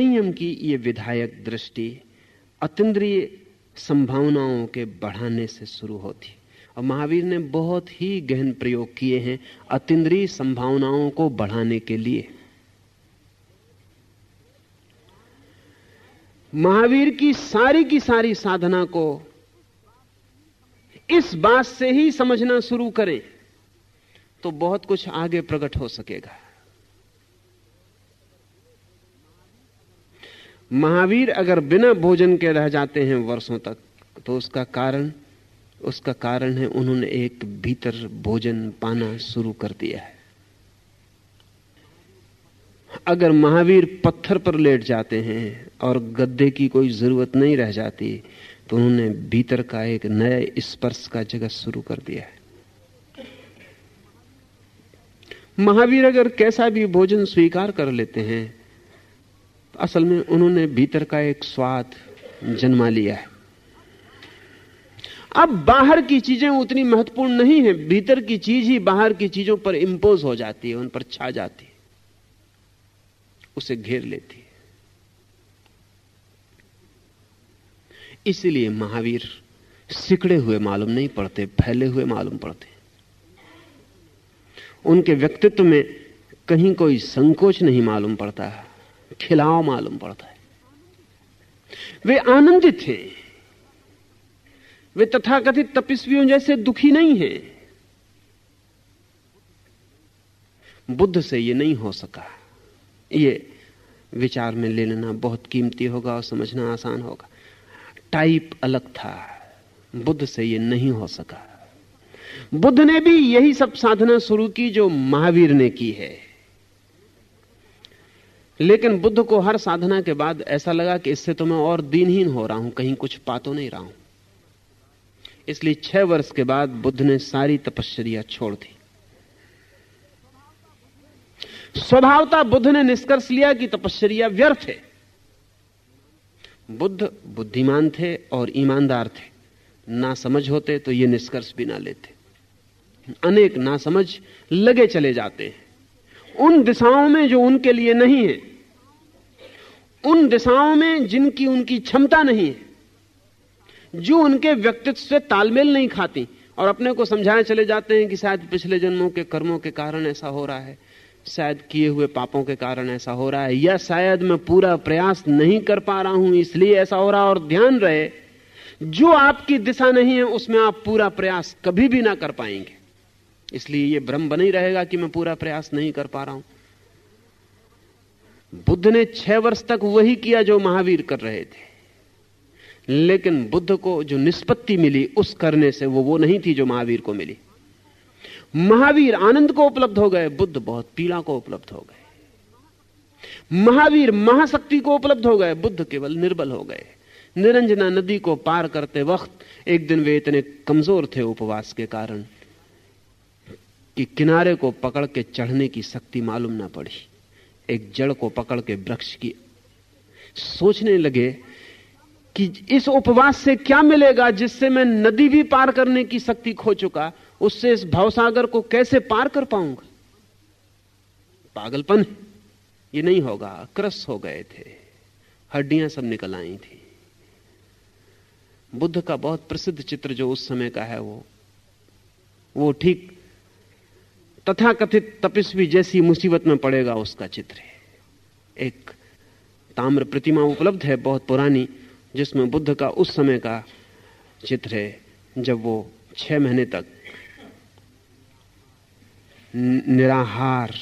संयम की ये विधायक दृष्टि अतिद्रिय संभावनाओं के बढ़ाने से शुरू होती। और महावीर ने बहुत ही गहन प्रयोग किए हैं अतिद्रिय संभावनाओं को बढ़ाने के लिए। महावीर की सारी की सारी साधना को इस बात से ही समझना शुरू करें तो बहुत कुछ आगे प्रकट हो सकेगा। महावीर अगर बिना भोजन के रह जाते हैं वर्षों तक तो उसका कारण उसका कारण है उन्होंने एक भीतर भोजन पाना शुरू कर दिया है। अगर महावीर पत्थर पर लेट जाते हैं और गद्दे की कोई ज़रूरत नहीं रह जाती तो उन्होंने भीतर का एक नया स्पर्श का जगत शुरू कर दिया है। महावीर अगर कैसा भी भोजन स्वीकार कर लेते हैं असल में उन्होंने भीतर का एक स्वाद जन्मा लिया है। अब बाहर की चीज़ें उतनी महत्वपूर्ण नहीं है, भीतर की चीज़ ही बाहर की चीज़ों पर इंपोज हो जाती है, उन पर छा जाती है। उसे घेर लेती है। इसलिए महावीर सिकड़े हुए मालूम नहीं पड़ते, फैले हुए मालूम पड़ते उनके व्यक्तित्व में कहीं कोई संकोच नहीं मालूम पड़ता। खिलाव मालूम पड़ता है। वे आनंदित हैं। वे तथाकथित तपस्वियों जैसे दुखी नहीं हैं। बुद्ध से यह नहीं हो सका। ये विचार में ले लेना बहुत कीमती होगा और समझना आसान होगा। टाइप अलग था। बुद्ध से यह नहीं हो सका। बुद्ध ने भी यही सब साधना शुरू की जो महावीर ने की है। लेकिन बुद्ध को हर साधना के बाद ऐसा लगा कि इससे तो मैं और दीनहीन हो रहा हूँ, कहीं कुछ पा तो नहीं रहा हूँ। इसलिए छह वर्ष के बाद बुद्ध ने सारी तपश्चर्या छोड़ दी। स्वभावता बुद्ध ने निष्कर्ष लिया कि तपश्चर्या व्यर्थ है। बुद्ध बुद्धिमान थे और ईमानदार थे। ना समझ होते तो ये निष्कर्ष भी ना लेते। अनेक ना समझ लगे चले जाते हैं। उन दिशाओं में जो उनके लिए नहीं है, उन दिशाओं में जिनकी उनकी क्षमता नहीं है, जो उनके व्यक्तित्व से तालमेल नहीं खाती और अपने को समझाए चले जाते हैं कि शायद पिछले जन्मों के कर्मों के कारण ऐसा हो रहा है, शायद किए हुए पापों के कारण ऐसा हो रहा है, या शायद मैं पूरा प्रयास नहीं कर पा रहा हूँ, इसलिए ऐसा हो रहा और ध्यान रहे, जो आपकी दिशा नहीं है, उसमें आप पूरा प्रयास कभी भी ना कर पाएँगे। इसलिए यह भ्रम बना ही रहेगा कि मैं पूरा प्रयास नहीं कर पा रहा हूँ। बुद्ध ने छह वर्ष तक वही किया जो महावीर कर रहे थे। लेकिन बुद्ध को जो निष्पत्ति मिली उस करने से वो वो नहीं थी जो महावीर को मिली। महावीर आनंद को उपलब्ध हो गए, बुद्ध बहुत पीड़ा को उपलब्ध हो गए। महावीर महाशक्ति को उपलब्ध हो गए, बुद्ध केवल निर्बल हो गए। निरंजना नदी को पार करते वक्त एक दिन वे इतने कमज़ोर थे उपवास के कारण। कि किनारे को पकड़ के चढ़ने की शक्ति मालूम ना पड़ी। एक जड़ को पकड़ के वृक्ष की सोचने लगे कि इस उपवास से क्या मिलेगा जिससे मैं नदी भी पार करने की शक्ति खो चुका? उससे इस भवसागर को कैसे पार कर पाऊँगा? पागलपन ये नहीं होगा। क्रस हो गए थे। हड्डियाँ सब निकल आई थी। बुद्ध का बहुत प्रसिद्ध चित्र जो उस समय का है वो वो ठीक तथाकथित तपस्वी जैसी मुसीबत में पड़ेगा उसका चित्र एक ताम्र प्रतिमा उपलब्ध है, बहुत पुरानी, जिसमें बुद्ध का उस समय का चित्र है, जब वो छह महीने तक निराहार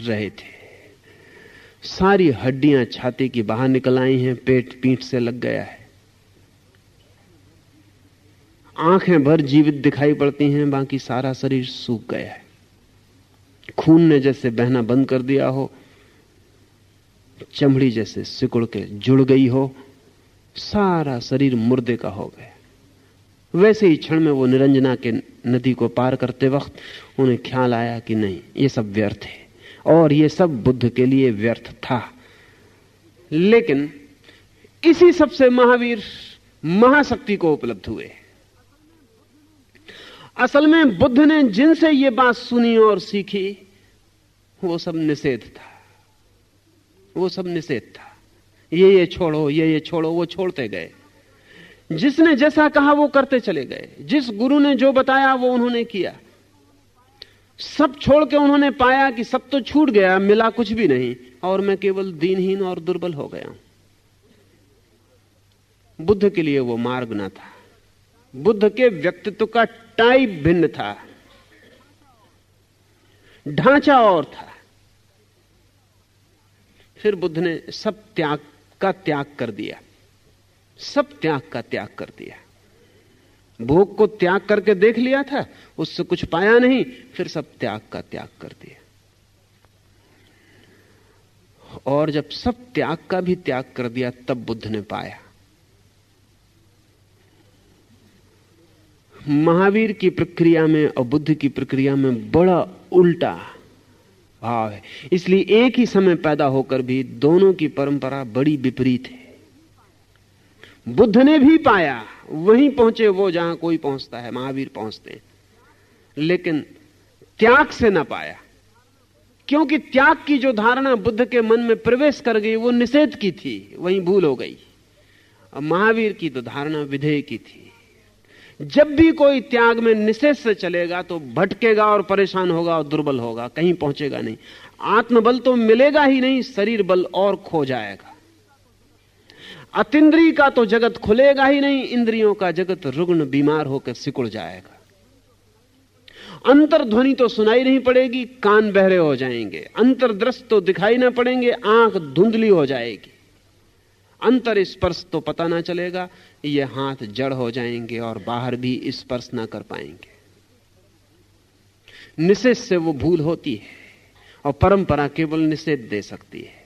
रहे थे। सारी हड्डियाँ छाती की बाहर निकल आई हैं, पेट पीठ से लग गया है। आँखें भर जीवित दिखाई पड़ती हैं, बाकी सारा शरीर सूख गया है। खून ने जैसे बहना बंद कर दिया हो, चमड़ी जैसे सिकुड़ के जुड़ गई हो, सारा शरीर मुर्दे का हो गया। वैसे ही क्षण में वो निरंजना के नदी को पार करते वक्त उन्हें ख्याल आया कि नहीं, ये सब व्यर्थ है, और ये सब बुद्ध के लिए व्यर्थ था। लेकिन इसी सबसे महावीर महाशक्ति को उपलब्ध हुए। असल में बुद्ध ने जिनसे ये बात सुनी और सीखी, वो सब निषेध था। वो सब निषेध था। ये ये छोड़ो, ये ये छोड़ो, वो छोड़ते गए। जिसने जैसा कहा वो करते चले गए। जिस गुरु ने जो बताया वो उन्होंने किया। सब छोड़ के उन्होंने पाया कि सब तो छूट गया, मिला कुछ भी नहीं, और मैं केवल दीनहीन और दुर्बल हो गया हूँ। बुद्ध के लिए वो मार्ग ना था। बुद्ध के व्यक्तित्व का टाइप भिन्न था। ढांचा और था। फिर बुद्ध ने सब त्याग का त्याग कर दिया। सब त्याग का त्याग कर दिया। भोग को त्याग करके देख लिया था, उससे कुछ पाया नहीं, फिर सब त्याग का त्याग कर दिया। और जब सब त्याग का भी त्याग कर दिया, तब बुद्ध ने पाया। महावीर की प्रक्रिया में और बुद्ध की प्रक्रिया में बड़ा उल्टा भाव है। इसलिए एक ही समय पैदा होकर भी दोनों की परंपरा बड़ी विपरीत है। बुद्ध ने भी पाया, वहीं पहुँचे वो जहाँ कोई पहुँचता है, महावीर पहुँचते लेकिन त्याग से ना पाया, क्योंकि त्याग की जो धारणा बुद्ध के मन में प्रवेश कर गई, वो निषेध की थी, वहीं भूल हो गई। और महावीर की तो धारणा विधेय की थी। जब भी कोई त्याग में निषेध से चलेगा तो भटकेगा और परेशान होगा और दुर्बल होगा, कहीं पहुंचेगा नहीं। आत्मबल तो मिलेगा ही नहीं, शरीर बल और खो जाएगा। अतिद्री का तो जगत खुलेगा ही नहीं, इंद्रियों का जगत रुग्ण बीमार होकर सिकुड़ जाएगा। अंतर ध्वनि तो सुनाई नहीं पड़ेगी, कान बहरे हो जाएँगे। अंतरदृष्ट तो दिखाई ना पड़ेंगे, आँख धुंधली हो जाएगी। अंतर स्पर्श तो पता ना चलेगा, ये हाथ जड़ हो जाएँगे और बाहर भी स्पर्श ना कर पाएँगे। निषेध से वो भूल होती है और परंपरा केवल निषेध दे सकती है।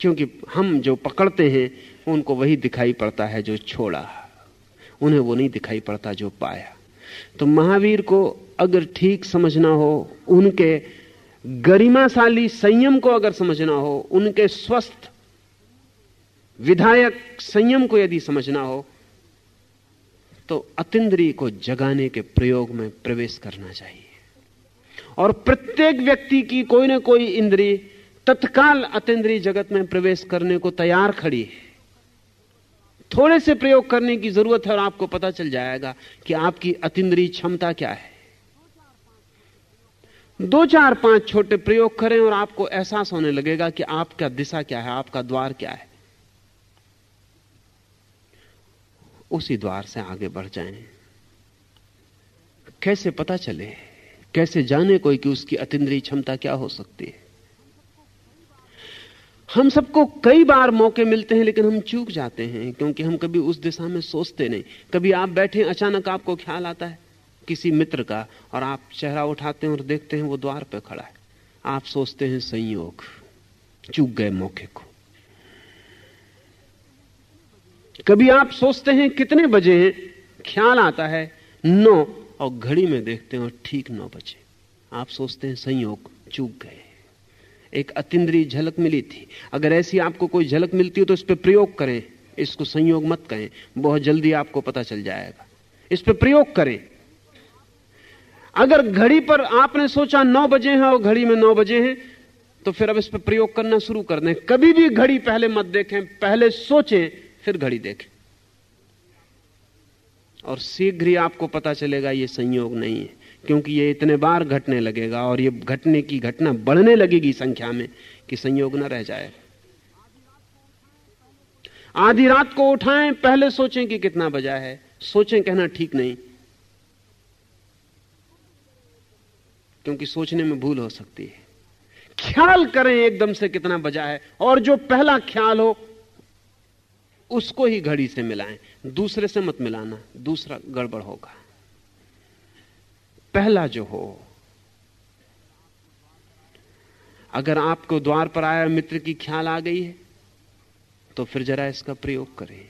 क्योंकि हम जो पकड़ते हैं, उनको वही दिखाई पड़ता है जो छोड़ा। उन्हें वो नहीं दिखाई पड़ता जो पाया। तो महावीर को अगर ठीक समझना हो, उनके गरिमाशाली संयम को अगर समझना हो, उनके स्वस्थ विधायक संयम को यदि समझना हो तो अतिद्री को जगाने के प्रयोग में प्रवेश करना चाहिए। और प्रत्येक व्यक्ति की कोई ना कोई इंद्री तत्काल अतिद्री जगत में प्रवेश करने को तैयार खड़ी है। थोड़े से प्रयोग करने की ज़रूरत है और आपको पता चल जाएगा कि आपकी अतिद्री क्षमता क्या है। दो चार पाँच छोटे प्रयोग करें और आपको एहसास होने लगेगा कि आपका दिशा क्या है, आपका द्वार क्या है। उसी द्वार से आगे बढ़ जाएँ। कैसे पता चले? कैसे जाने कोई कि उसकी अतिद्री क्षमता क्या हो सकती है? हम सबको कई बार मौके मिलते हैं, लेकिन हम चूक जाते हैं, क्योंकि हम कभी उस दिशा में सोचते नहीं। कभी आप बैठे अचानक आपको ख्याल आता है, किसी मित्र का, और आप चेहरा उठाते हैं और देखते हैं वो द्वार पर खड़ा है। आप सोचते हैं, संयोग, चूक गए मौके को। कभी आप सोचते हैं कितने बजे हैं? ख्याल आता है, नौ, और घड़ी में देखते हैं ठीक नौ बजे। आप सोचते हैं संयोग चूक गए। एक अतिद्री झलक मिली थी। अगर ऐसी आपको कोई झलक मिलती हो तो इस पर प्रयोग करें। इसको संयोग मत कहें बहुत जल्दी आपको पता चल जाएगा। इस पर प्रयोग करें। अगर घड़ी पर आपने सोचा नौ बजे हैं और घड़ी में नौ बजे हैं तो फिर अब इस पर प्रयोग करना शुरू कर दें। कभी भी घड़ी पहले मत देखें, पहले सोचें। फिर घड़ी देखें। और शीघ्र ही आपको पता चलेगा ये संयोग नहीं है, क्योंकि ये इतने बार घटने लगेगा और ये घटने की घटना बढ़ने लगेगी संख्या में कि संयोग न रह जाए। आधी रात को उठाएँ, पहले सोचें कि कितना बजा है। सोचें कहना ठीक नहीं, क्योंकि सोचने में भूल हो सकती है। ख्याल करें एकदम से कितना बजा है, और जो पहला ख्याल हो उसको ही घड़ी से मिलाएँ, दूसरे से मत मिलाना, दूसरा गड़बड़ होगा। पहला जो हो, अगर आपको द्वार पर आया मित्र की ख्याल आ गई है तो फिर जरा इसका प्रयोग करें।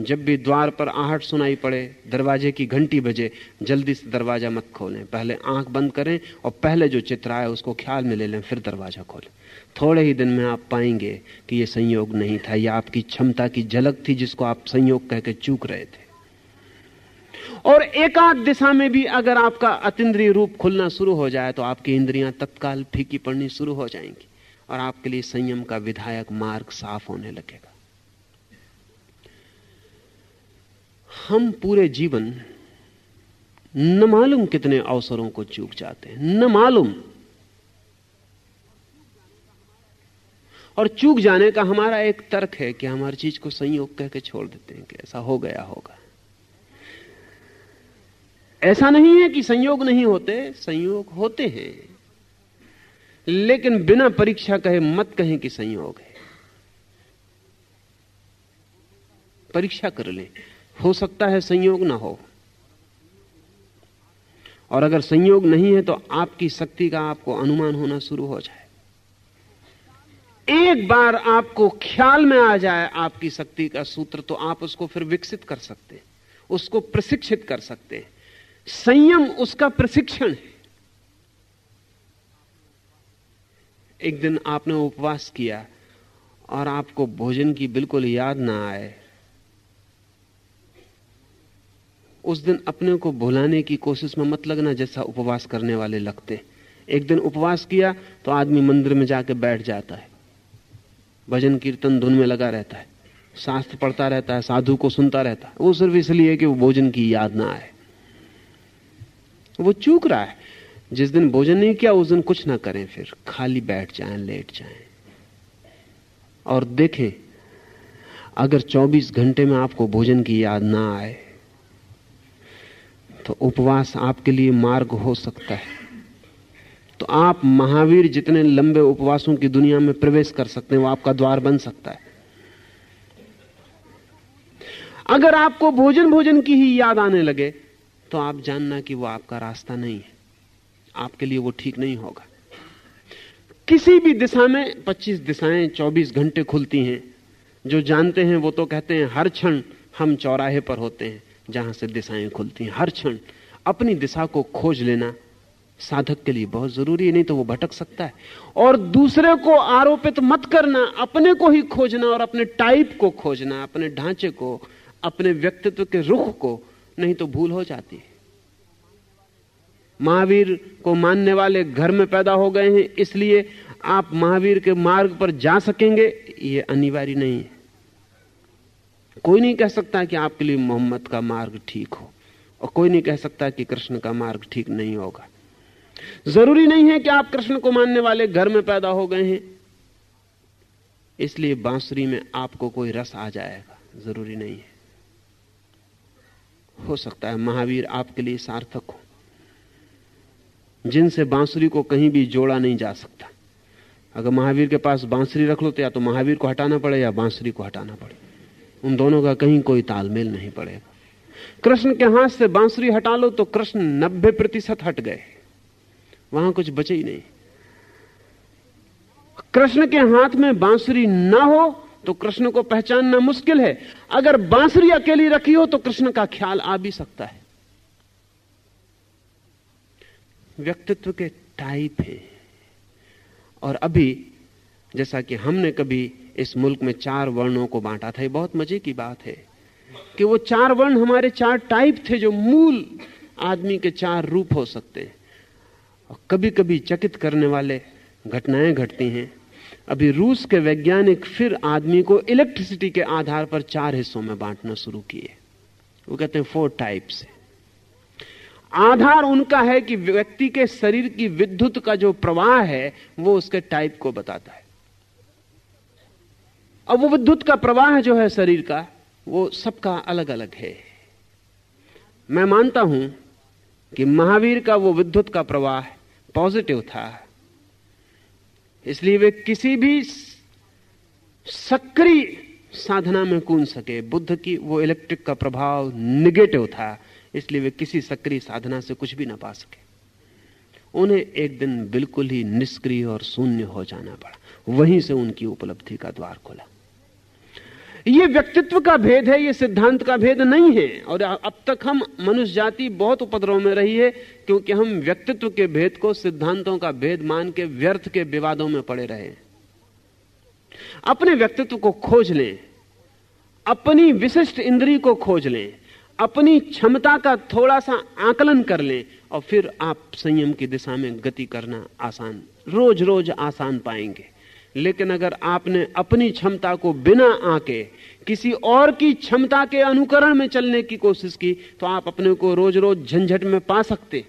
जब भी द्वार पर आहट सुनाई पड़े, दरवाजे की घंटी बजे, जल्दी से दरवाज़ा मत खोलें, पहले आँख बंद करें और पहले जो चित्र आए उसको ख्याल में ले लें, फिर दरवाज़ा खोलें। थोड़े ही दिन में आप पाएँगे कि यह संयोग नहीं था यह आपकी क्षमता की झलक थी जिसको आप संयोग कहकर चूक रहे थे। और एकाध दिशा में भी अगर आपका अतिद्रीय रूप खुलना शुरू हो जाए तो आपकी इंद्रियाँ तत्काल फीकी पड़नी शुरू हो जाएँगी और आपके लिए संयम का विधायक मार्ग साफ़ होने लगेगा। हम पूरे जीवन न मालूम कितने अवसरों को चूक जाते हैं, न मालूम और चूक जाने का हमारा एक तर्क है कि हम हर चीज़ को संयोग कह के छोड़ देते हैं, कि ऐसा हो गया होगा। ऐसा नहीं है कि संयोग नहीं होते, संयोग होते हैं। लेकिन बिना परीक्षा कहे मत कहें कि संयोग है। परीक्षा कर लें। हो सकता है संयोग ना हो। और अगर संयोग नहीं है तो आपकी शक्ति का आपको अनुमान होना शुरू हो जाए। एक बार आपको ख्याल में आ जाए आपकी शक्ति का सूत्र तो आप उसको फिर विकसित कर सकते हैं, उसको प्रशिक्षित कर सकते हैं। संयम उसका प्रशिक्षण है। एक दिन आपने उपवास किया और आपको भोजन की बिल्कुल याद ना आए। उस दिन अपने को भुलाने की कोशिश में मत लगना जैसा उपवास करने वाले लगते। एक दिन उपवास किया तो आदमी मंदिर में जाके बैठ जाता है। भजन कीर्तन धुन में लगा रहता है। शास्त्र पढ़ता रहता है, साधु को सुनता रहता है। वो सिर्फ़ इसलिए कि वो भोजन की याद ना आए। वो चूक रहा है। जिस दिन भोजन नहीं किया, उस दिन कुछ ना करें फिर। खाली बैठ जाएँ, लेट जाएँ। और देखें, अगर 24 घंटे में आपको भोजन की याद ना आए तो उपवास आपके लिए मार्ग हो सकता है। तो आप महावीर जितने लंबे उपवासों की दुनिया में प्रवेश कर सकते हैं, वो आपका द्वार बन सकता है। अगर आपको भोजन भोजन की ही याद आने लगे तो आप जानना कि वो आपका रास्ता नहीं है। आपके लिए वो ठीक नहीं होगा। किसी भी दिशा में 25 दिशाएँ 24 घंटे खुलती हैं। जो जानते हैं, वो तो कहते हैं, हर क्षण हम चौराहे पर होते हैं, जहाँ से दिशाएँ खुलती हैं। हर क्षण अपनी दिशा को खोज लेना साधक के लिए बहुत ज़रूरी है, नहीं तो वो भटक सकता है। और दूसरे को आरोपित मत करना, अपने को ही खोजना और अपने टाइप को खोजना, अपने ढांचे को, अपने व्यक्तित्व के रुख को, नहीं तो भूल हो जाती है। महावीर को मानने वाले घर में पैदा हो गए हैं, इसलिए आप महावीर के मार्ग पर जा सकेंगे, ये अनिवार्य नहीं है। कोई नहीं कह सकता कि आपके लिए मोहम्मद का मार्ग ठीक हो, और कोई नहीं कह सकता कि कृष्ण का मार्ग ठीक नहीं होगा। ज़रूरी नहीं है कि आप कृष्ण को मानने वाले घर में पैदा हो गए हैं। इसलिए बांसुरी में आपको कोई रस आ जाएगा। ज़रूरी नहीं है। हो सकता है महावीर आपके लिए सार्थक हो। जिनसे बांसुरी को कहीं भी जोड़ा नहीं जा सकता। अगर महावीर के पास बांसुरी रख लो तो या तो महावीर को हटाना पड़े या बांसुरी को हटाना पड़े। उन दोनों का कहीं कोई तालमेल नहीं पड़ेगा। कृष्ण के हाथ से बांसुरी हटा लो तो कृष्ण नब्बे प्रतिशत हट गए। वहाँ कुछ बचे ही नहीं। कृष्ण के हाथ में बांसुरी ना हो तो कृष्ण को पहचानना मुश्किल है। अगर बांसुरी अकेली रखी हो तो कृष्ण का ख्याल आ भी सकता है। व्यक्तित्व के टाइप है। और अभी, जैसा कि हमने कभी इस मुल्क में चार वर्णों को बांटा था, ये बहुत मज़े की बात है कि वो चार वर्ण हमारे चार टाइप थे जो मूल आदमी के चार रूप हो सकते हैं। और कभी कभी चकित करने वाले घटनाएँ घटती हैं। अभी रूस के वैज्ञानिक फिर आदमी को इलेक्ट्रिसिटी के आधार पर चार हिस्सों में बांटना शुरू किए। वो कहते हैं फोर टाइप्स आधार उनका है कि व्यक्ति के शरीर की विद्युत का जो प्रवाह है, वो उसके टाइप को बताता है। अब वो विद्युत का प्रवाह जो है शरीर का, वो सबका अलग अलग है। मैं मानता हूँ कि महावीर का वो विद्युत का प्रवाह पॉजिटिव था। इसलिए वे किसी भी सक्रिय साधना में कूद सके। बुद्ध की वो इलेक्ट्रिक का प्रभाव निगेटिव था, इसलिए वे किसी सक्रिय साधना से कुछ भी ना पा सके। उन्हें एक दिन बिल्कुल ही निष्क्रिय और शून्य हो जाना पड़ा। वहीं से उनकी उपलब्धि का द्वार खोला। ये व्यक्तित्व का भेद है, ये सिद्धांत का भेद नहीं है। और अब तक हम मनुष्य जाति बहुत उपद्रव में रही है, क्योंकि हम व्यक्तित्व के भेद को सिद्धांतों का भेद मान के व्यर्थ के विवादों में पड़े रहे अपने व्यक्तित्व को खोज लें, अपनी विशिष्ट इंद्री को खोज लें, अपनी क्षमता का थोड़ा सा आकलन कर लें, और फिर आप संयम की दिशा में गति करना आसान रोज रोज आसान पाएँगे। लेकिन अगर आपने अपनी क्षमता को बिना आके, किसी और की क्षमता के अनुकरण में चलने की कोशिश की तो आप अपने को रोज रोज झंझट में पा सकते।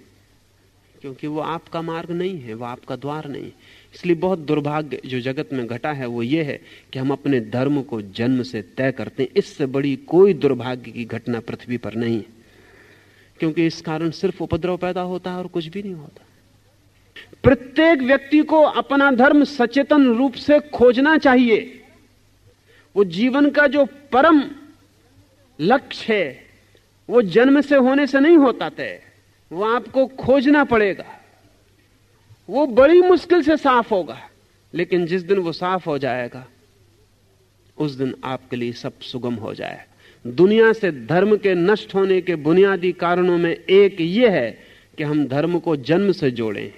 क्योंकि वो आपका मार्ग नहीं है, वो आपका द्वार नहीं। इसलिए बहुत दुर्भाग्य जो जगत में घटा है, वो ये है कि हम अपने धर्म को जन्म से तय करते हैं। इससे बड़ी कोई दुर्भाग्य की घटना पृथ्वी पर नहीं है। क्योंकि इस कारण सिर्फ़ उपद्रव पैदा होता है और कुछ भी नहीं होता। प्रत्येक व्यक्ति को अपना धर्म सचेतन रूप से खोजना चाहिए। वो जीवन का जो परम लक्ष्य है, वो जन्म से होने से नहीं होता तय। वो आपको खोजना पड़ेगा। वो बड़ी मुश्किल से साफ़ होगा, लेकिन जिस दिन वो साफ़ हो जाएगा, उस दिन आपके लिए सब सुगम हो जाएगा। दुनिया से धर्म के नष्ट होने के बुनियादी कारणों में एक ये है कि हम धर्म को जन्म से जोड़े।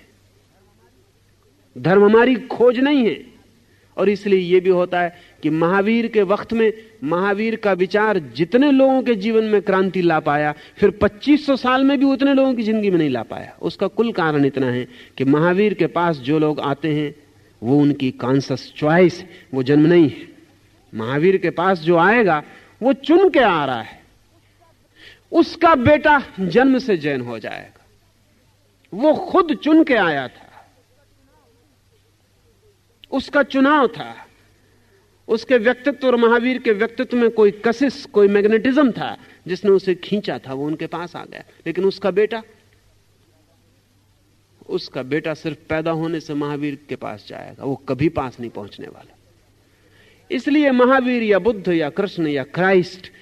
धर्म हमारी खोज नहीं है। और इसलिए यह भी होता है कि महावीर के वक्त में महावीर का विचार जितने लोगों के जीवन में क्रांति ला पाया, फिर 2500 साल में भी उतने लोगों की ज़िंदगी में नहीं ला पाया। उसका कुल कारण इतना है कि महावीर के पास जो लोग आते हैं, वो उनकी कॉन्सियस चॉइस वो जन्म नहीं है। महावीर के पास जो आएगा, वो चुन के आ रहा है। उसका बेटा जन्म से जैन हो जाएगा। वो खुद चुन के आया था। उसका चुनाव था। उसके व्यक्तित्व और महावीर के व्यक्तित्व में कोई कशिश कोई मैग्नेटिज्म था। जिसने उसे खींचा था, वो उनके पास आ गया। लेकिन उसका बेटा उसका बेटा सिर्फ़ पैदा होने से महावीर के पास जाएगा। वो कभी पास नहीं पहुँचने वाला। इसलिए महावीर या बुद्ध या कृष्ण या क्राइस्ट,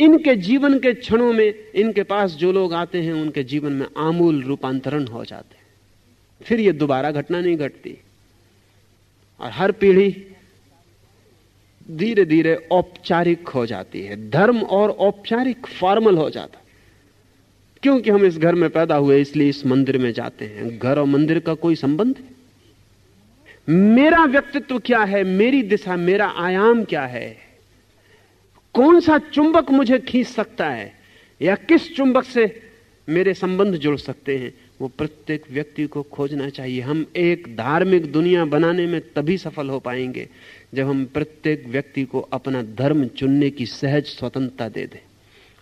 इनके जीवन के क्षणों में इनके पास जो लोग आते हैं, उनके जीवन में आमूल रूपांतरण हो जाते हैं। फिर ये दोबारा घटना नहीं घटती। और हर पीढ़ी धीरे धीरे औपचारिक हो जाती है। धर्म और औपचारिक फॉर्मल हो जाता क्योंकि हम इस घर में पैदा हुए, इसलिए इस मंदिर में जाते हैं। घर और मंदिर का कोई संबंध है? मेरा व्यक्तित्व क्या है? मेरी दिशा, मेरा आयाम क्या है? कौन सा चुंबक मुझे खींच सकता है? या किस चुंबक से मेरे संबंध जुड़ सकते हैं? वो प्रत्येक व्यक्ति को खोजना चाहिए। हम एक धार्मिक दुनिया बनाने में तभी सफल हो पाएँगे जब हम प्रत्येक व्यक्ति को अपना धर्म चुनने की सहज स्वतंत्रता दे दें।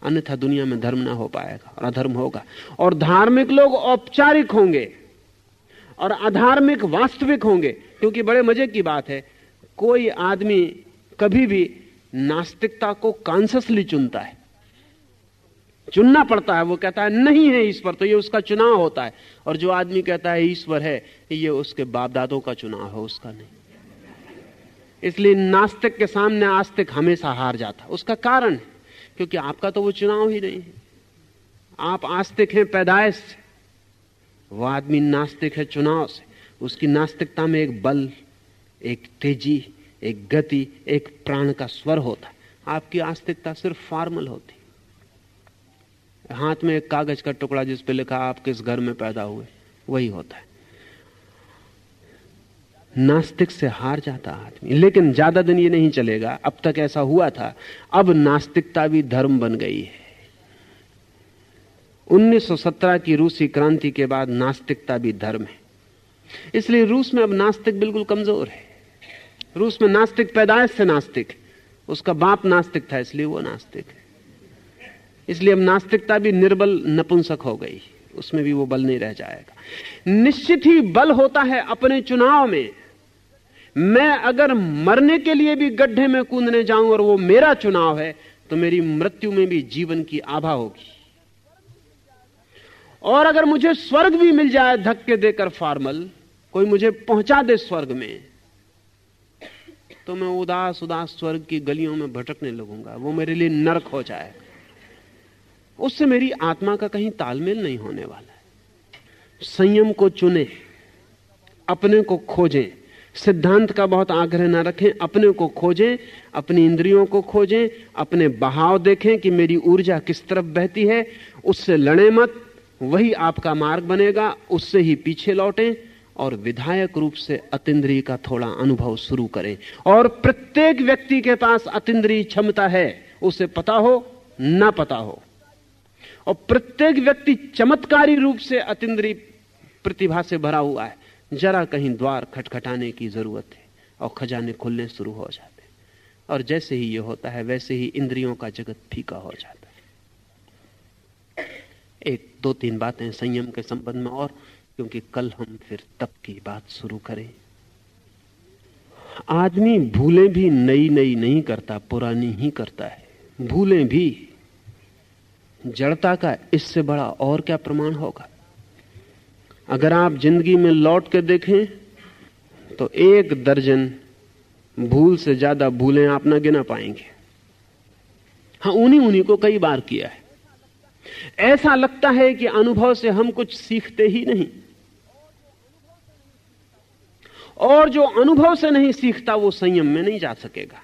अन्यथा दुनिया में धर्म ना हो पाएगा और अधर्म होगा। और धार्मिक लोग औपचारिक होंगे और अधार्मिक वास्तविक होंगे, क्योंकि बड़े मज़े की बात है, कोई आदमी कभी भी नास्तिकता को कॉन्सियसली चुनता है। चुनना पड़ता है। वो कहता है, नहीं है ईश्वर। तो ये उसका चुनाव होता है। और जो आदमी कहता है, ईश्वर है, ये उसके बाप दादों का चुनाव है, उसका नहीं। इसलिए नास्तिक के सामने आस्तिक हमेशा हार जाता उसका कारण है, क्योंकि आपका तो वो चुनाव ही नहीं है। आप आस्तिक हैं पैदाइश से। वो आदमी नास्तिक है चुनाव से। उसकी नास्तिकता में एक बल, एक तेज़ी, एक गति, एक प्राण का स्वर होता है। आपकी आस्तिकता सिर्फ़ फॉर्मल होती हाथ में एक कागज़ का टुकड़ा जिस पे लिखा आप किस घर में पैदा हुए, वही होता है। नास्तिक से हार जाता आदमी, लेकिन ज़्यादा दिन ये नहीं चलेगा, अब तक ऐसा हुआ था, अब नास्तिकता भी धर्म बन गई है। 1917 की रूसी क्रांति के बाद नास्तिकता भी धर्म है। इसलिए रूस में अब नास्तिक बिल्कुल कमज़ोर है। रूस में नास्तिक पैदाइश से नास्तिक, उसका बाप नास्तिक था, इसलिए वो नास्तिक है। इसलिए अब नास्तिकता भी निर्बल नपुंसक हो गई। उसमें भी वो बल नहीं रह जाएगा। निश्चित ही बल होता है अपने चुनाव में। मैं अगर मरने के लिए भी गड्ढे में कूदने जाऊँ और वो मेरा चुनाव है तो मेरी मृत्यु में भी जीवन की आभा होगी। और अगर मुझे स्वर्ग भी मिल जाए धक्के देकर फॉर्मल, कोई मुझे पहुँचा दे स्वर्ग में तो मैं उदास उदास स्वर्ग की गलियों में भटकने लगूँगा। वो मेरे लिए नरक हो जाए उससे मेरी आत्मा का कहीं तालमेल नहीं होने वाला है। संयम को चुने, अपने को खोजें। सिद्धांत का बहुत आग्रह ना रखें, अपने को खोजें, अपनी इंद्रियों को खोजें, अपने बहाव देखें कि मेरी ऊर्जा किस तरफ़ बहती है। उससे लड़े मत, वही आपका मार्ग बनेगा, उससे ही पीछे लौटें और विधायक रूप से अतिद्रीय का थोड़ा अनुभव शुरू करें। और प्रत्येक व्यक्ति के पास अतिद्रीय क्षमता है, उसे पता हो, ना पता हो। और प्रत्येक व्यक्ति चमत्कारी रूप से अतिद्रीय प्रतिभा से भरा हुआ है। जरा कहीं द्वार खटखटाने की ज़रूरत है और खजाने खुलने शुरू हो जाते और जैसे ही ये होता है, वैसे ही इंद्रियों का जगत फीका हो जाता है। एक, दो, तीन बातें संयम के संबंध में और, क्योंकि कल हम फिर तप की बात शुरू करें। आदमी भूलें भी नई नई नहीं करता, पुरानी ही करता है। भूलें भी जड़ता का इससे बड़ा और क्या प्रमाण होगा? अगर आप ज़िंदगी में लौट के देखें तो एक दर्जन भूल से ज़्यादा भूलें आप ना गिना पाएँगे। हाँ उन्हीं उन्हीं को कई बार किया है। ऐसा लगता है कि अनुभव से हम कुछ सीखते ही नहीं। और जो अनुभव से नहीं सीखता, वो संयम में नहीं जा सकेगा।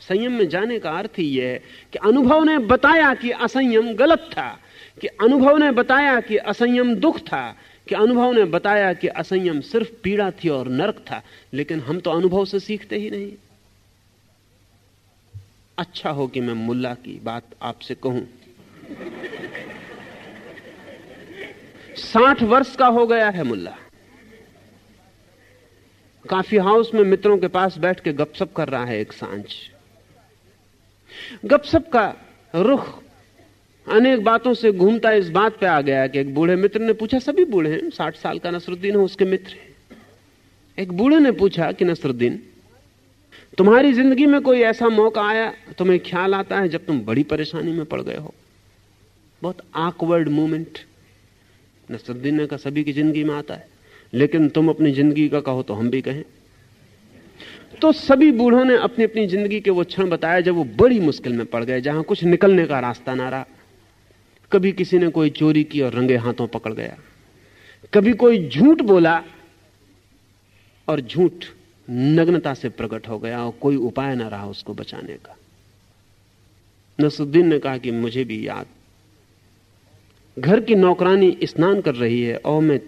संयम में जाने का अर्थ ही यह है कि अनुभव ने बताया कि असंयम गलत था, कि अनुभव ने बताया कि असंयम दुख था, कि अनुभव ने बताया कि असंयम सिर्फ़ पीड़ा थी और नरक था, लेकिन हम तो अनुभव से सीखते ही नहीं। अच्छा हो कि मैं मुल्ला की बात आपसे कहूँ। साठ वर्ष का हो गया है मुल्ला। काफ़ी हाउस में मित्रों के पास बैठ के गपशप कर रहा है एक साँझ। गपशप का रुख अनेक बातों से घूमता इस बात पे आ गया कि एक बूढ़े मित्र ने पूछा, सभी बूढ़े हैं, साठ साल का नसरुद्दीन है, उसके मित्र हैं। एक बूढ़े ने पूछा कि नसरुद्दीन, तुम्हारी ज़िंदगी में कोई ऐसा मौका आया, तुम्हें ख्याल आता है जब तुम बड़ी परेशानी में पड़ गए हो? बहुत आकवर्ड मूवमेंट नसरुद्दीन ने कहा, सभी की ज़िंदगी में आता है, लेकिन तुम अपनी ज़िंदगी का कहो तो हम भी कहें। तो सभी बूढ़ों ने अपनी अपनी ज़िंदगी के वो क्षण बताया जब वो बड़ी मुश्किल में पड़ गए, जहाँ कुछ निकलने का रास्ता ना रहा। कभी किसी ने कोई चोरी की और रंगे हाथों पकड़ गया। कभी कोई झूठ बोला और झूठ नग्नता से प्रकट हो गया और कोई उपाय ना रहा उसको बचाने का। नसुद्दीन ने कहा कि मुझे भी याद। घर की नौकरानी स्नान कर रही है और मैं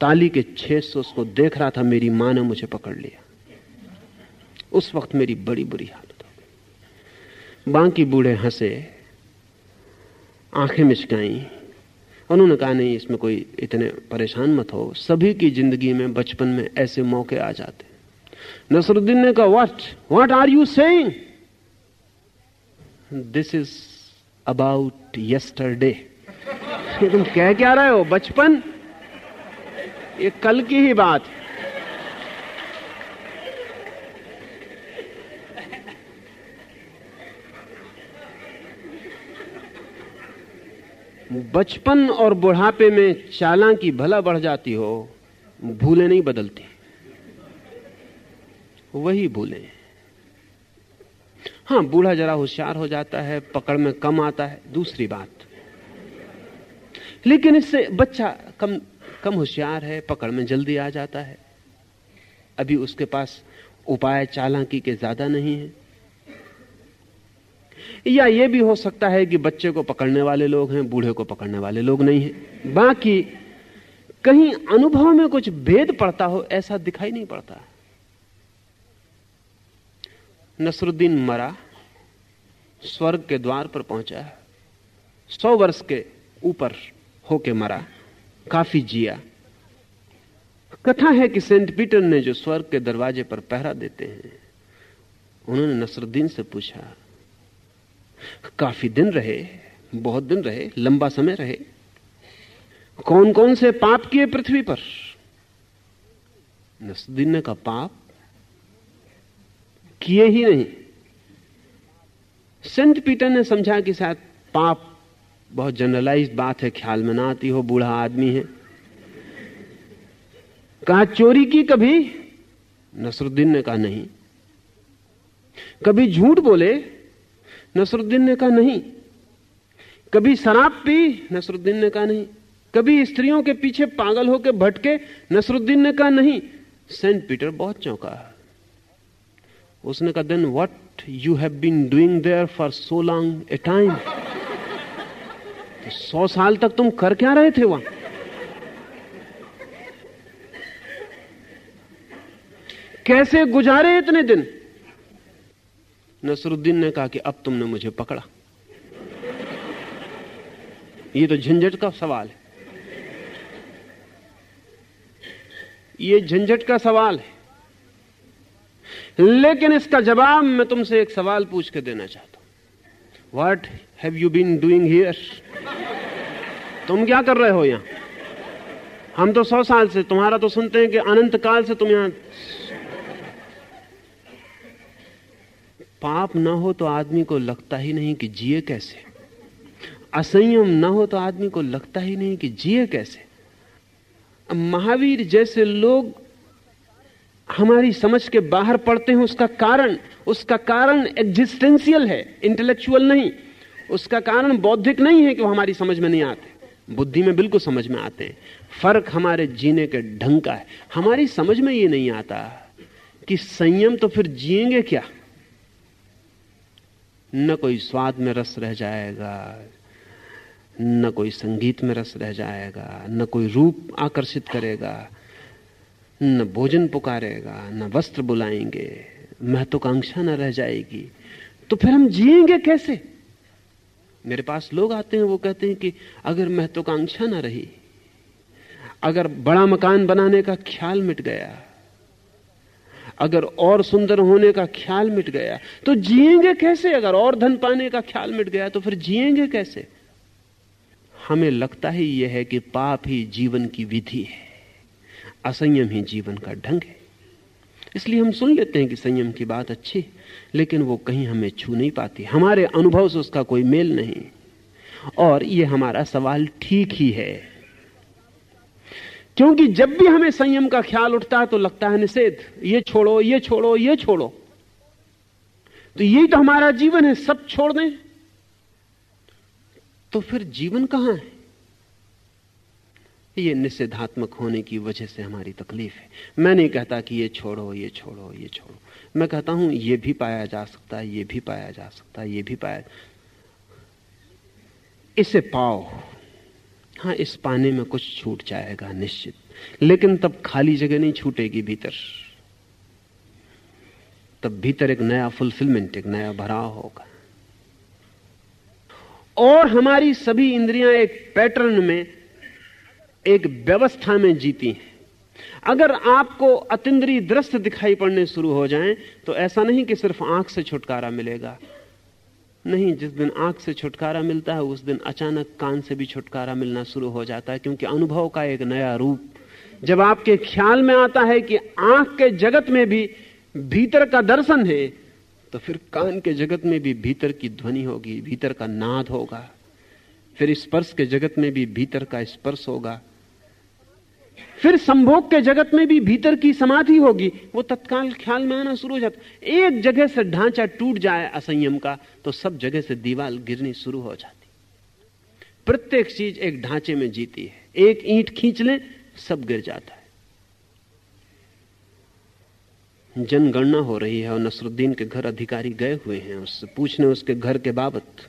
ताली के छेद से उसको देख रहा था, मेरी माँ ने मुझे पकड़ लिया। उस वक्त मेरी बड़ी बुरी हालत हो गई। बाकी बूढ़े हंसे, आँखें मिचकाई। उन्होंने कहा, नहीं, इसमें कोई इतने परेशान मत हो। सभी की ज़िंदगी में, बचपन में ऐसे मौके आ जाते नसरुद्दीन ने कहा what what are you saying this is about yesterday तुम कह क्या रहे हो? बचपन? ये कल की ही बात बचपन और बुढ़ापे में चालां की भला बढ़ जाती हो, भूलें नहीं बदलती। वही भूलें। हाँ, बूढ़ा जरा होशियार हो जाता है, पकड़ में कम आता है, दूसरी बात। लेकिन इससे बच्चा कम कम होशियार है, पकड़ में जल्दी आ जाता है। अभी उसके पास उपाय चालाकी के ज़्यादा नहीं है। या यह भी हो सकता है कि बच्चे को पकड़ने वाले लोग हैं, बूढ़े को पकड़ने वाले लोग नहीं हैं। बाकी कहीं अनुभव में कुछ भेद पड़ता हो, ऐसा दिखाई नहीं पड़ता। नसरुद्दीन मरा, स्वर्ग के द्वार पर पहुँचा, सौ वर्ष के ऊपर होके मरा, काफ़ी जिया। कथा है कि सेंट पीटर ने जो स्वर्ग के दरवाजे पर पहरा देते हैं, उन्होंने नसरुद्दीन से पूछा काफ़ी दिन रहे, बहुत दिन रहे, लंबा समय रहे। कौन कौन से पाप किए पृथ्वी पर? नसरुद्दीन ने कहा पाप किए ही नहीं। सेंट पीटर ने समझा कि शायद पाप बहुत जनरलाइज बात है, ख्याल में ना आती हो, बूढ़ा आदमी है। कहा, चोरी की कभी? नसरुद्दीन ने कहा, नहीं। कभी झूठ बोले नसरुद्दीन ने कहा, नहीं। कभी शराब पी नसरुद्दीन ने कहा, नहीं। कभी स्त्रियों के पीछे पागल होकर भटके नसरुद्दीन ने कहा, नहीं। सेंट पीटर बहुत चौंका उसने कहा then what you have been doing there for so long a time सौ साल तक तुम कर क्या रहे थे वहाँ? कैसे गुजारे इतने दिन? नसरुद्दीन ने कहा कि अब तुमने मुझे पकड़ा। ये तो झंझट का सवाल है। ये झंझट का सवाल है। लेकिन इसका जवाब मैं तुमसे एक सवाल पूछ के देना चाहता हूँ। What have you been doing here तुम क्या कर रहे हो यहाँ? हम तो सौ साल से, तुम्हारा तो सुनते हैं कि अनंत काल से तुम यहाँ पाप ना हो तो आदमी को लगता ही नहीं कि जिए कैसे। असंयम ना हो तो आदमी को लगता ही नहीं कि जिए कैसे। महावीर जैसे लोग हमारी समझ के बाहर पड़ते हैं, उसका कारण उसका कारण एग्जिस्टेंशियल है इंटेलेक्चुअल नहीं। उसका कारण बौद्धिक नहीं है कि वो हमारी समझ में नहीं आते। बुद्धि में बिल्कुल समझ में आते हैं। फ़र्क हमारे जीने के ढंग का है। हमारी समझ में ये नहीं आता कि संयम तो फिर जिएँगे क्या? न कोई स्वाद में रस रह जाएगा, न कोई संगीत में रस रह जाएगा, न कोई रूप आकर्षित करेगा, न भोजन पुकारेगा, न वस्त्र बुलाएँगे, महत्वाकांक्षा न रह जाएगी। तो फिर हम जिएँगे कैसे? मेरे पास लोग आते हैं, वो कहते हैं कि अगर महत्वाकांक्षा ना रही, अगर बड़ा मकान बनाने का ख्याल मिट गया अगर और सुंदर होने का ख्याल मिट गया तो जिएँगे कैसे? अगर और धन पाने का ख्याल मिट गया तो फिर जिएँगे कैसे? हमें लगता ही यह है कि पाप ही जीवन की विधि है। असंयम ही जीवन का ढंग है। इसलिए हम सुन लेते हैं कि संयम की बात अच्छी, लेकिन वो कहीं हमें छू नहीं पाती। हमारे अनुभव से उसका कोई मेल नहीं। और ये हमारा सवाल ठीक ही है। क्योंकि जब भी हमें संयम का ख्याल उठता है तो लगता है निषेध। ये छोड़ो ये छोड़ो ये छोड़ो। तो यही तो हमारा जीवन है, सब छोड़ दें। तो फिर जीवन कहाँ है? ये निषेधात्मक होने की वजह से हमारी तकलीफ़ है। मैं नहीं कहता कि ये छोड़ो ये छोड़ो ये छोड़ो। मैं कहता हूँ, ये भी पाया जा सकता है, ये भी पाया जा सकता है, ये भी पाया इसे पाओ। हाँ इस पाने में कुछ छूट जाएगा निश्चित। लेकिन तब खाली जगह नहीं छूटेगी भीतर। तब भीतर एक नया फुलफिलमेंट एक नया भराव होगा। और हमारी सभी इंद्रियाँ एक पैटर्न में, एक व्यवस्था में जीती हैं। अगर आपको अतिद्रीय दृश्य दिखाई पड़ने शुरू हो जाएँ तो ऐसा नहीं कि सिर्फ़ आँख से छुटकारा मिलेगा। नहीं, जिस दिन आँख से छुटकारा मिलता है, उस दिन अचानक कान से भी छुटकारा मिलना शुरू हो जाता है, क्योंकि अनुभव का एक नया रूप जब आपके ख्याल में आता है कि आँख के जगत में भी भीतर का दर्शन है तो फिर कान के जगत में भी भीतर की ध्वनि होगी, भीतर का नाद होगा, फिर स्पर्श के जगत में भी भीतर का स्पर्श होगा। फिर संभोग के जगत में भी भीतर की समाधि होगी। वो तत्काल ख्याल में आना शुरू हो जाता एक जगह से ढांचा टूट जाए असंयम का तो सब जगह से दीवार गिरनी शुरू हो जाती। प्रत्येक चीज़ एक ढांचे में जीती है। एक ईंट खींच ले, सब गिर जाता है। जनगणना हो रही है और नसरुद्दीन के घर अधिकारी गए हुए हैं। उससे पूछने उसके घर के बाबत।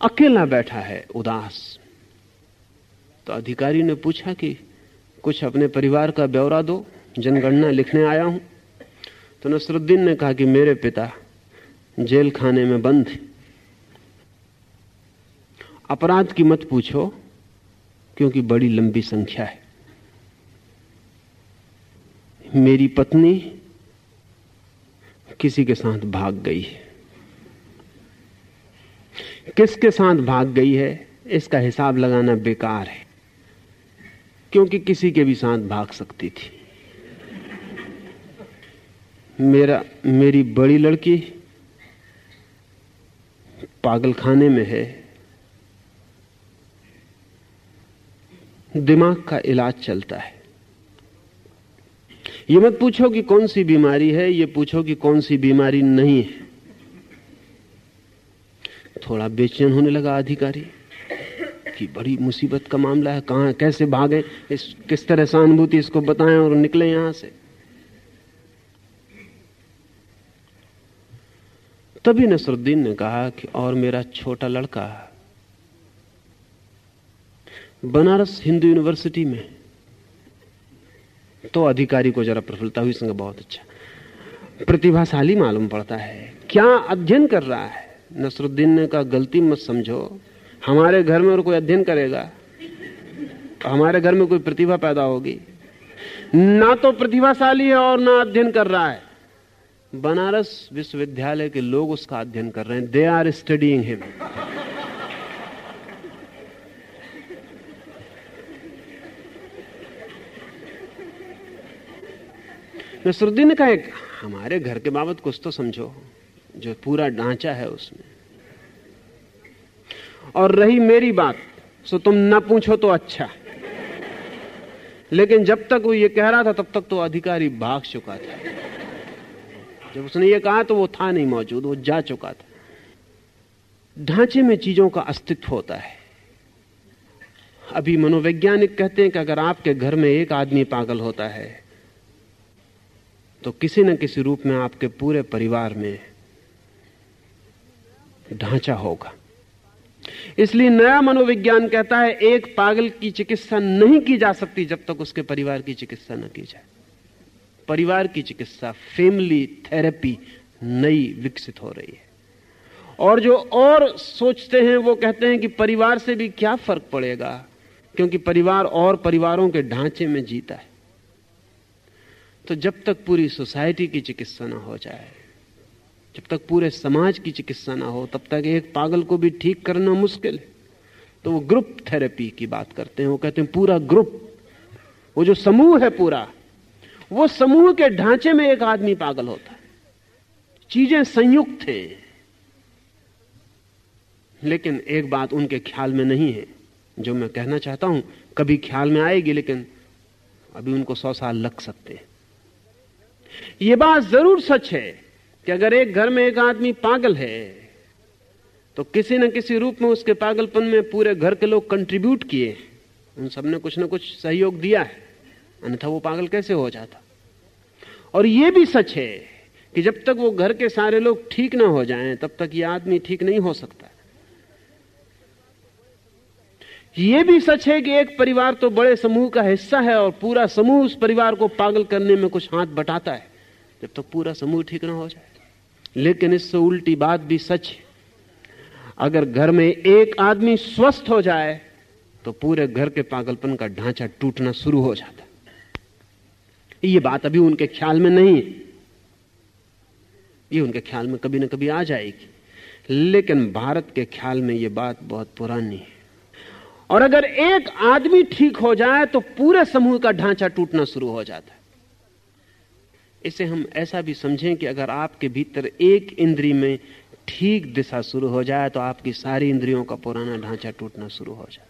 अकेला बैठा है, उदास। तो अधिकारी ने पूछा कि कुछ अपने परिवार का ब्यौरा दो, जनगणना लिखने आया हूँ। तो नसरुद्दीन ने कहा कि मेरे पिता जेल खाने में बंद अपराध की मत पूछो, क्योंकि बड़ी लंबी संख्या है। मेरी पत्नी किसी के साथ भाग गई है। किसके साथ भाग गई है, इसका हिसाब लगाना बेकार है। क्योंकि किसी के भी साथ भाग सकती थी। मेरा, मेरी बड़ी लड़की पागल खाने में है। दिमाग का इलाज चलता है। ये मत पूछो कि कौन सी बीमारी है, ये पूछो कि कौन सी बीमारी नहीं है। थोड़ा बेचैन होने लगा अधिकारी। कि बड़ी मुसीबत का मामला है, कहाँ, कैसे भागे? इस, किस तरह सहानुभूति इसको बताएँ और निकले यहाँ से? तभी नसरुद्दीन ने कहा कि और मेरा छोटा लड़का बनारस हिंदू यूनिवर्सिटी में तो अधिकारी को जरा प्रफुल्लता हुई संग बहुत अच्छा। प्रतिभाशाली मालूम पड़ता है। क्या अध्ययन कर रहा है? नसरुद्दीन ने कहा, गलती मत समझो। हमारे घर में और कोई अध्ययन करेगा, हमारे घर में कोई प्रतिभा पैदा होगी। ना तो प्रतिभाशाली है और ना अध्ययन कर रहा है। बनारस विश्वविद्यालय के लोग उसका अध्ययन कर रहे हैं। They are studying him Nasruddin ने कहा हमारे घर के बाबत कुछ तो समझो, जो पूरा ढांचा है उसमें। और रही मेरी बात, सो तुम ना पूछो तो अच्छा। लेकिन जब तक वो ये कह रहा था, तब तक तो अधिकारी भाग चुका था। जब उसने ये कहा तो वो था नहीं मौजूद, वो जा चुका था। ढांचे में चीज़ों का अस्तित्व होता है। अभी मनोवैज्ञानिक कहते हैं कि अगर आपके घर में एक आदमी पागल होता है तो किसी न किसी रूप में आपके पूरे परिवार में ढांचा होगा। इसलिए नया मनोविज्ञान कहता है, एक पागल की चिकित्सा नहीं की जा सकती जब तक उसके परिवार की चिकित्सा न की जाए। परिवार की चिकित्सा फैमिली थेरेपी नई विकसित हो रही है। और जो और सोचते हैं, वो कहते हैं कि परिवार से भी क्या फ़र्क पड़ेगा? क्योंकि परिवार और परिवारों के ढांचे में जीता है। तो जब तक पूरी सोसाइटी की चिकित्सा ना हो जाए जब तक पूरे समाज की चिकित्सा ना हो, तब तक एक पागल को भी ठीक करना मुश्किल है। तो वो ग्रुप थेरेपी की बात करते हैं, वो कहते हैं, पूरा ग्रुप, वो जो समूह है पूरा, वो समूह के ढांचे में एक आदमी पागल होता है। चीज़ें संयुक्त हैं, लेकिन एक बात उनके ख्याल में नहीं है, जो मैं कहना चाहता हूँ, कभी ख्याल में आएगी, लेकिन अभी उनको सौ साल लग सकते हैं। यह बात ज़रूर सच है कि अगर एक घर में एक आदमी पागल है तो किसी न किसी रूप में उसके पागलपन में पूरे घर के लोग कंट्रीब्यूट किए उन सबने कुछ न कुछ सहयोग दिया है। अन्यथा वो पागल कैसे हो जाता? और ये भी सच है कि जब तक वो घर के सारे लोग ठीक ना हो जाएँ, तब तक ये आदमी ठीक नहीं हो सकता। यह भी सच है कि एक परिवार तो बड़े समूह का हिस्सा है और पूरा समूह उस परिवार को पागल करने में कुछ हाथ बटाता है, जब तक तो पूरा समूह ठीक ना हो जाए। लेकिन इससे उल्टी बात भी सच है। अगर घर में एक आदमी स्वस्थ हो जाए तो पूरे घर के पागलपन का ढांचा टूटना शुरू हो जाता। ये बात अभी उनके ख्याल में नहीं है। ये उनके ख्याल में कभी ना कभी आ जाएगी। लेकिन भारत के ख्याल में ये बात बहुत पुरानी है। और अगर एक आदमी ठीक हो जाए तो पूरे समूह का ढांचा टूटना शुरू हो जाता है। इसे हम ऐसा भी समझें कि अगर आपके भीतर एक इंद्री में ठीक दिशा शुरू हो जाए तो आपकी सारी इंद्रियों का पुराना ढांचा टूटना शुरू हो है।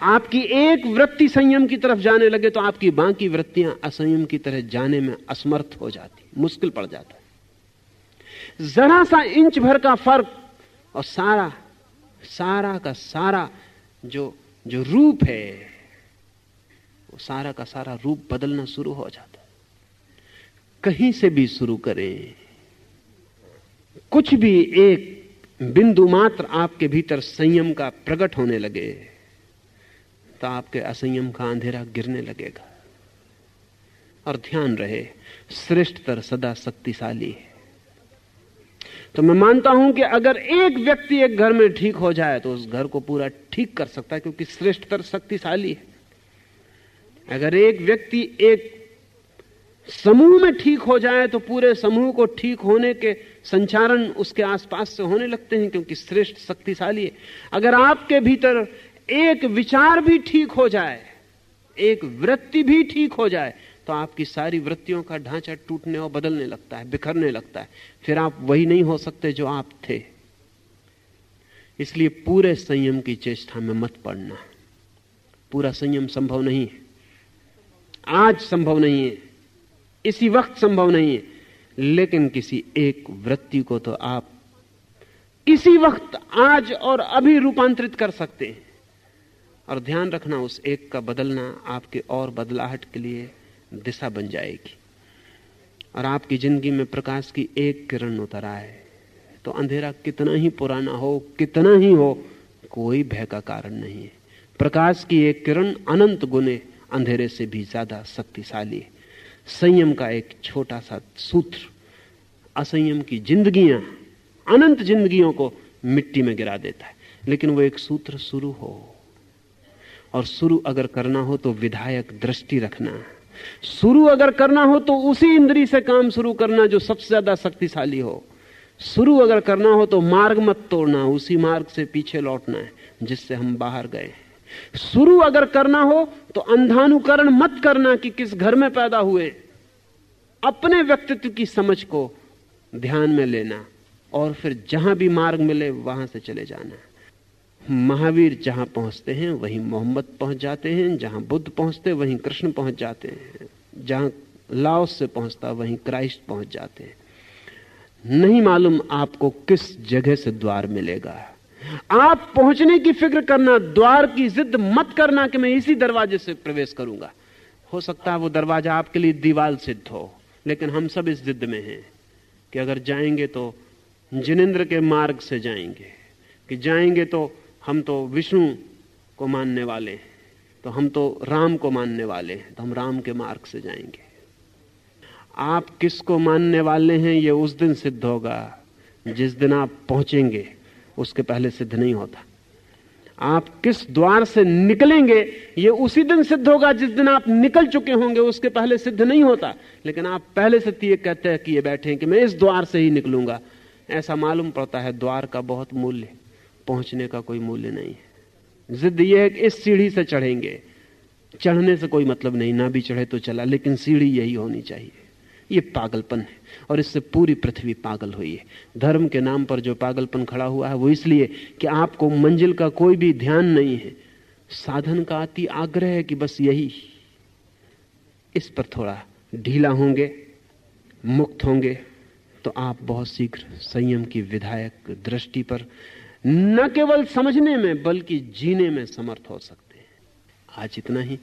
आपकी एक वृत्ति संयम की तरफ़ जाने लगे तो आपकी बाकी वृत्तियाँ असंयम की तरह जाने में असमर्थ हो जाती मुश्किल पड़ जाता जरा सा इंच भर का फ़र्क और सारा सारा का सारा जो जो रूप है, वो सारा का सारा रूप बदलना शुरू हो जाता कहीं से भी शुरू करें। कुछ भी एक बिंदु मात्र आपके भीतर संयम का प्रकट होने लगे तो आपके असंयम का अंधेरा गिरने लगेगा। और ध्यान रहे, श्रेष्ठतर सदा शक्तिशाली है। तो मैं मानता हूँ कि अगर एक व्यक्ति एक घर में ठीक हो जाए तो उस घर को पूरा ठीक कर सकता है, क्योंकि श्रेष्ठतर शक्तिशाली है। अगर एक व्यक्ति एक समूह में ठीक हो जाए तो पूरे समूह को ठीक होने के संचारण उसके आसपास से होने लगते हैं, क्योंकि श्रेष्ठ शक्तिशाली है। अगर आपके भीतर एक विचार भी ठीक हो जाए, एक वृत्ति भी ठीक हो जाए तो आपकी सारी वृत्तियों का ढांचा टूटने और बदलने लगता है, बिखरने लगता है। फिर आप वही नहीं हो सकते जो आप थे। इसलिए पूरे संयम की चेष्टा में मत पड़ना। पूरा संयम संभव नहीं है। आज संभव नहीं है। इसी वक्त संभव नहीं है। लेकिन किसी एक वृत्ति को तो आप इसी वक्त, आज और अभी रूपांतरित कर सकते हैं। और ध्यान रखना, उस एक का बदलना आपके और बदलाहट के लिए दिशा बन जाएगी। और आपकी ज़िंदगी में प्रकाश की एक किरण उतर आए तो अंधेरा कितना ही पुराना हो, कितना ही हो, कोई भय का कारण नहीं है। प्रकाश की एक किरण अनंत गुने अंधेरे से भी ज़्यादा शक्तिशाली है। संयम का एक छोटा सा सूत्र। असंयम की जिंदगियाँ अनंत जिंदगियों को मिट्टी में गिरा देता है। लेकिन वो एक सूत्र शुरू हो। और शुरू अगर करना हो तो विधायक दृष्टि रखना। शुरू अगर करना हो तो उसी इंद्री से काम शुरू करना जो सबसे ज़्यादा शक्तिशाली हो। शुरू अगर करना हो तो मार्ग मत तोड़ना, उसी मार्ग से पीछे लौटना है, जिससे हम बाहर गए शुरू अगर करना हो तो अंधानुकरण मत करना कि किस घर में पैदा हुए। अपने व्यक्तित्व की समझ को ध्यान में लेना और फिर जहाँ भी मार्ग मिले वहाँ से चले जाना। महावीर जहाँ पहुँचते हैं, वहीं मोहम्मद पहुँच जाते हैं, जहाँ बुद्ध पहुँचते, वहीं कृष्ण पहुँच जाते हैं। जहाँ लाओस से पहुँचता, वहीं क्राइस्ट पहुँच जाते हैं। नहीं मालूम आपको किस जगह से द्वार मिलेगा। आप पहुँचने की फ़िक्र करना, द्वार की जिद मत करना कि मैं इसी दरवाजे से प्रवेश करूँगा। हो सकता है वो दरवाज़ा आपके लिए दीवाल सिद्ध हो, लेकिन हम सब इस जिद में हैं कि अगर जाएँगे तो जिनेन्द्र के मार्ग से जाएँगे। कि जाएँगे तो हम तो विष्णु को मानने वाले हैं तो हम तो राम को मानने वाले हैं तो हम राम के मार्ग से जाएँगे। आप किसको मानने वाले हैं, ये उस दिन सिद्ध होगा, जिस दिन आप पहुँचेंगे। उसके पहले सिद्ध नहीं होता। आप किस द्वार से निकलेंगे, ये उसी दिन सिद्ध होगा जिस दिन आप निकल चुके होंगे, उसके पहले सिद्ध नहीं होता। लेकिन आप पहले से ये कहते हैं कि ये बैठे हैं कि मैं इस द्वार से ही निकलूँगा। ऐसा मालूम पड़ता है, द्वार का बहुत मूल्य, पहुँचने का कोई मूल्य नहीं है। जिद यह है कि इस सीढ़ी से चढ़ेंगे। चढ़ने से कोई मतलब नहीं, ना भी चढ़े तो चला, लेकिन सीढ़ी यही होनी चाहिए। ये पागलपन है, और इससे पूरी पृथ्वी पागल हुई है। धर्म के नाम पर जो पागलपन खड़ा हुआ है, वो इसलिए कि आपको मंजिल का कोई भी ध्यान नहीं है। साधन का अति आग्रह है कि बस यही। इस पर थोड़ा ढीला होंगे, मुक्त होंगे तो आप बहुत शीघ्र संयम की विधायक दृष्टि पर न केवल समझने में, बल्कि जीने में समर्थ हो सकते हैं। आज इतना ही।